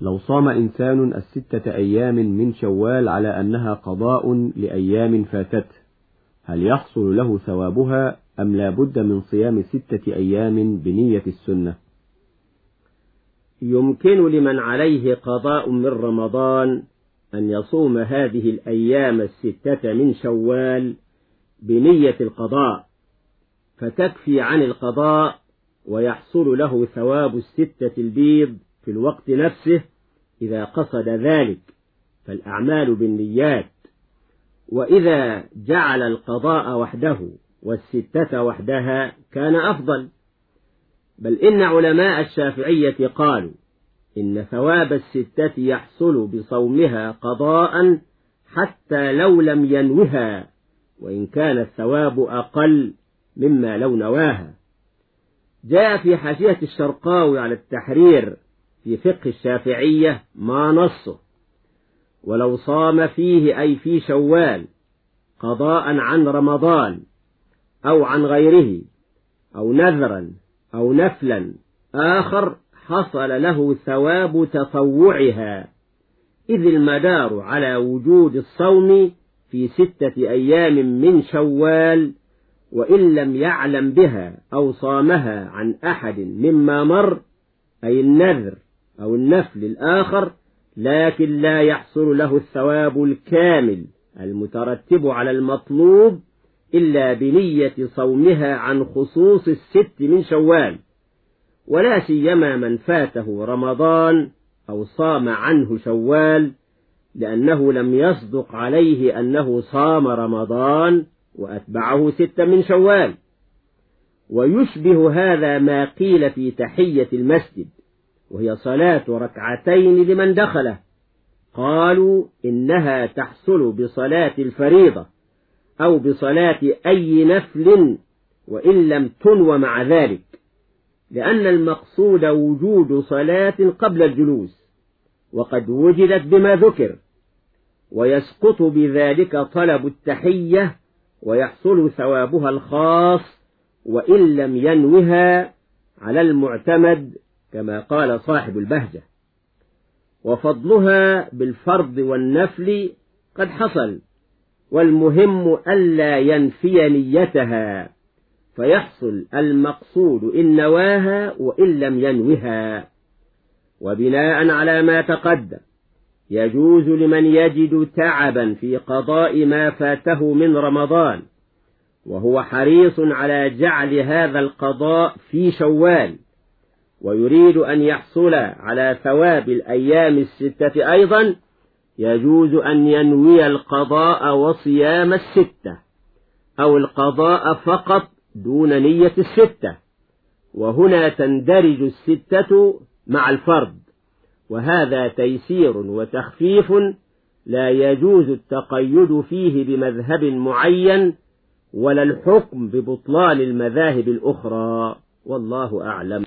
لو صام إنسان الستة أيام من شوال على أنها قضاء لأيام فاتته هل يحصل له ثوابها أم لا بد من صيام ستة أيام بنية السنة؟ يمكن لمن عليه قضاء من رمضان أن يصوم هذه الأيام الستة من شوال بنية القضاء فتكفي عن القضاء ويحصل له ثواب الستة البيض في الوقت نفسه إذا قصد ذلك فالأعمال بالنيات. وإذا جعل القضاء وحده والستة وحدها كان أفضل. بل إن علماء الشافعية قالوا إن ثواب الستة يحصل بصومها قضاء حتى لو لم ينوها وإن كان الثواب أقل مما لو نواها. جاء في حاشية الشرقاوي على التحرير في فقه الشافعية ما نصه. ولو صام فيه أي في شوال قضاء عن رمضان أو عن غيره أو نذرا أو نفلا آخر حصل له ثواب تطوعها. إذ المدار على وجود الصوم في ستة أيام من شوال وإن لم يعلم بها أو صامها عن أحد مما مر أي النذر أو النفل الآخر لكن لا يحصل له الثواب الكامل المترتب على المطلوب إلا بنية صومها عن خصوص الست من شوال ولا سيما من فاته رمضان أو صام عنه شوال لأنه لم يصدق عليه أنه صام رمضان وأتبعه ست من شوال. ويشبه هذا ما قيل في تحية المسجد وهي صلاة ركعتين لمن دخله قالوا إنها تحصل بصلاة الفريضة أو بصلاة أي نفل وإن لم تنو مع ذلك لأن المقصود وجود صلاة قبل الجلوس وقد وجدت بما ذكر ويسقط بذلك طلب التحية ويحصل ثوابها الخاص وإن لم ينوها على المعتمد كما قال صاحب البهجة. وفضلها بالفرض والنفل قد حصل والمهم ألا ينفي نيتها فيحصل المقصود إن نواها وإن لم ينوها. وبناء على ما تقدم يجوز لمن يجد تعبا في قضاء ما فاته من رمضان وهو حريص على جعل هذا القضاء في شوال. ويريد أن يحصل على ثواب الأيام الستة أيضا يجوز أن ينوي القضاء وصيام الستة أو القضاء فقط دون نية الستة. وهنا تندرج الستة مع الفرد وهذا تيسير وتخفيف لا يجوز التقيد فيه بمذهب معين ولا الحكم ببطلان المذاهب الأخرى. والله أعلم.